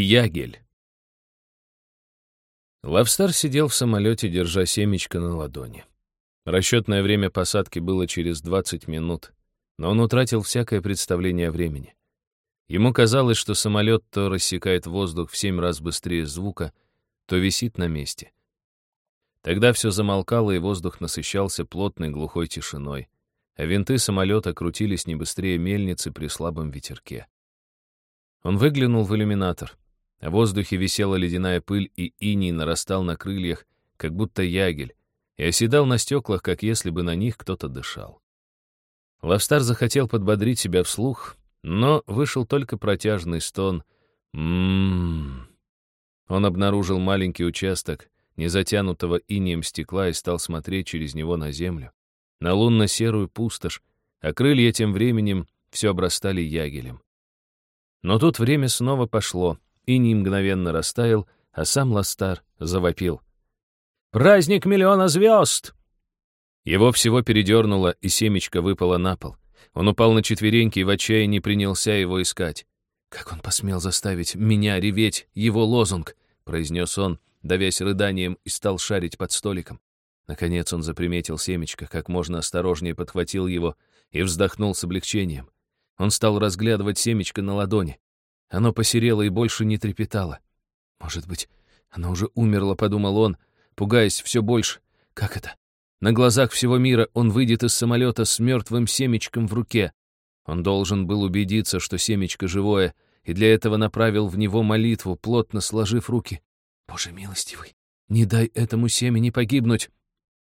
Ягель. Лавстар сидел в самолете, держа семечко на ладони. Расчетное время посадки было через 20 минут, но он утратил всякое представление о времени. Ему казалось, что самолет то рассекает воздух в семь раз быстрее звука, то висит на месте. Тогда все замолкало, и воздух насыщался плотной глухой тишиной, а винты самолета крутились не быстрее мельницы при слабом ветерке. Он выглянул в иллюминатор. В воздухе висела ледяная пыль, и иней нарастал на крыльях, как будто ягель, и оседал на стеклах, как если бы на них кто-то дышал. Лавстар захотел подбодрить себя вслух, но вышел только протяжный стон «Ммм». Он обнаружил маленький участок незатянутого инеем стекла и стал смотреть через него на землю, на лунно-серую пустошь, а крылья тем временем все обрастали ягелем. Но тут время снова пошло, иней мгновенно растаял, а сам Ластар завопил. «Праздник миллиона звезд!» Его всего передернуло, и семечко выпало на пол. Он упал на четвереньки и в отчаянии принялся его искать. «Как он посмел заставить меня реветь его лозунг?» — произнес он, давясь рыданием, и стал шарить под столиком. Наконец он заприметил семечко, как можно осторожнее подхватил его и вздохнул с облегчением. Он стал разглядывать семечко на ладони. Оно посерело и больше не трепетало. «Может быть, оно уже умерло», — подумал он, пугаясь все больше. «Как это? На глазах всего мира он выйдет из самолета с мертвым семечком в руке. Он должен был убедиться, что семечко живое, и для этого направил в него молитву, плотно сложив руки. «Боже милостивый, не дай этому семени погибнуть!»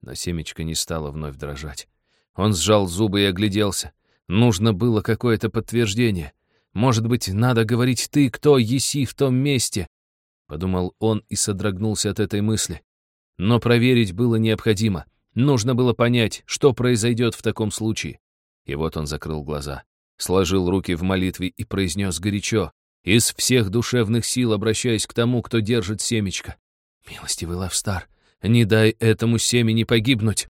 Но семечко не стало вновь дрожать. Он сжал зубы и огляделся. Нужно было какое-то подтверждение. Может быть, надо говорить «ты, кто еси в том месте?» Подумал он и содрогнулся от этой мысли. Но проверить было необходимо. Нужно было понять, что произойдет в таком случае. И вот он закрыл глаза, сложил руки в молитве и произнес горячо, из всех душевных сил обращаясь к тому, кто держит семечко. «Милостивый Лавстар, не дай этому семени погибнуть!»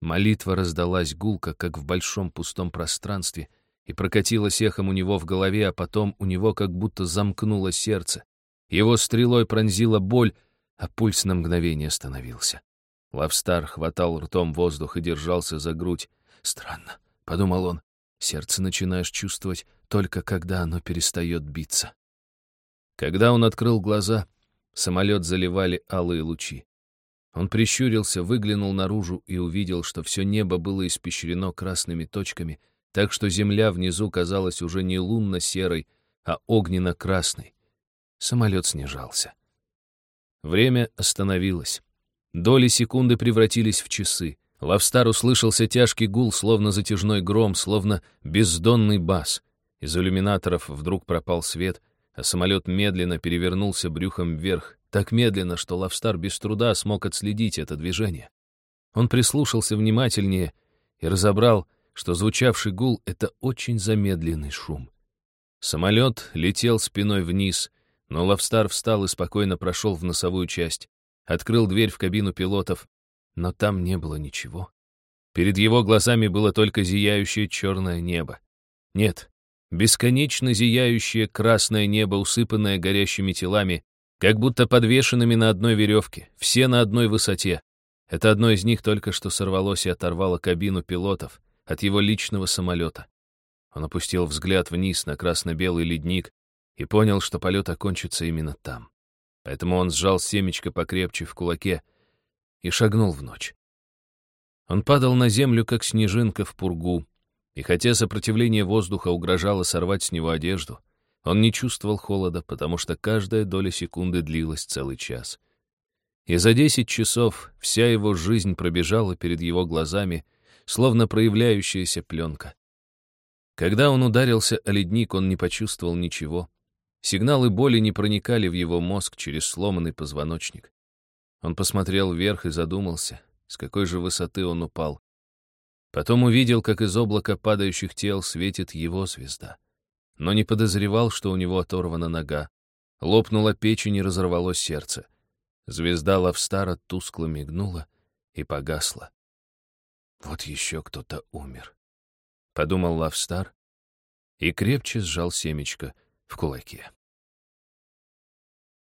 Молитва раздалась гулко, как в большом пустом пространстве, и прокатилась эхом у него в голове, а потом у него как будто замкнуло сердце. Его стрелой пронзила боль, а пульс на мгновение остановился. Лавстар хватал ртом воздух и держался за грудь. «Странно», — подумал он, — «сердце начинаешь чувствовать только когда оно перестает биться». Когда он открыл глаза, самолет заливали алые лучи. Он прищурился, выглянул наружу и увидел, что все небо было испещрено красными точками, так что земля внизу казалась уже не лунно-серой, а огненно-красной. Самолет снижался. Время остановилось. Доли секунды превратились в часы. Лавстар услышался тяжкий гул, словно затяжной гром, словно бездонный бас. Из иллюминаторов вдруг пропал свет, а самолет медленно перевернулся брюхом вверх, так медленно, что Лавстар без труда смог отследить это движение. Он прислушался внимательнее и разобрал, что звучавший гул — это очень замедленный шум. Самолет летел спиной вниз, но Лавстар встал и спокойно прошел в носовую часть открыл дверь в кабину пилотов, но там не было ничего. Перед его глазами было только зияющее черное небо. Нет, бесконечно зияющее красное небо, усыпанное горящими телами, как будто подвешенными на одной веревке, все на одной высоте. Это одно из них только что сорвалось и оторвало кабину пилотов от его личного самолета. Он опустил взгляд вниз на красно-белый ледник и понял, что полет окончится именно там. Поэтому он сжал семечко покрепче в кулаке и шагнул в ночь. Он падал на землю, как снежинка в пургу, и хотя сопротивление воздуха угрожало сорвать с него одежду, он не чувствовал холода, потому что каждая доля секунды длилась целый час. И за десять часов вся его жизнь пробежала перед его глазами, словно проявляющаяся пленка. Когда он ударился о ледник, он не почувствовал ничего, Сигналы боли не проникали в его мозг через сломанный позвоночник. Он посмотрел вверх и задумался, с какой же высоты он упал. Потом увидел, как из облака падающих тел светит его звезда. Но не подозревал, что у него оторвана нога. Лопнула печень и разорвалось сердце. Звезда Лавстара тускло мигнула и погасла. Вот еще кто-то умер. Подумал Лавстар и крепче сжал семечко в кулаке.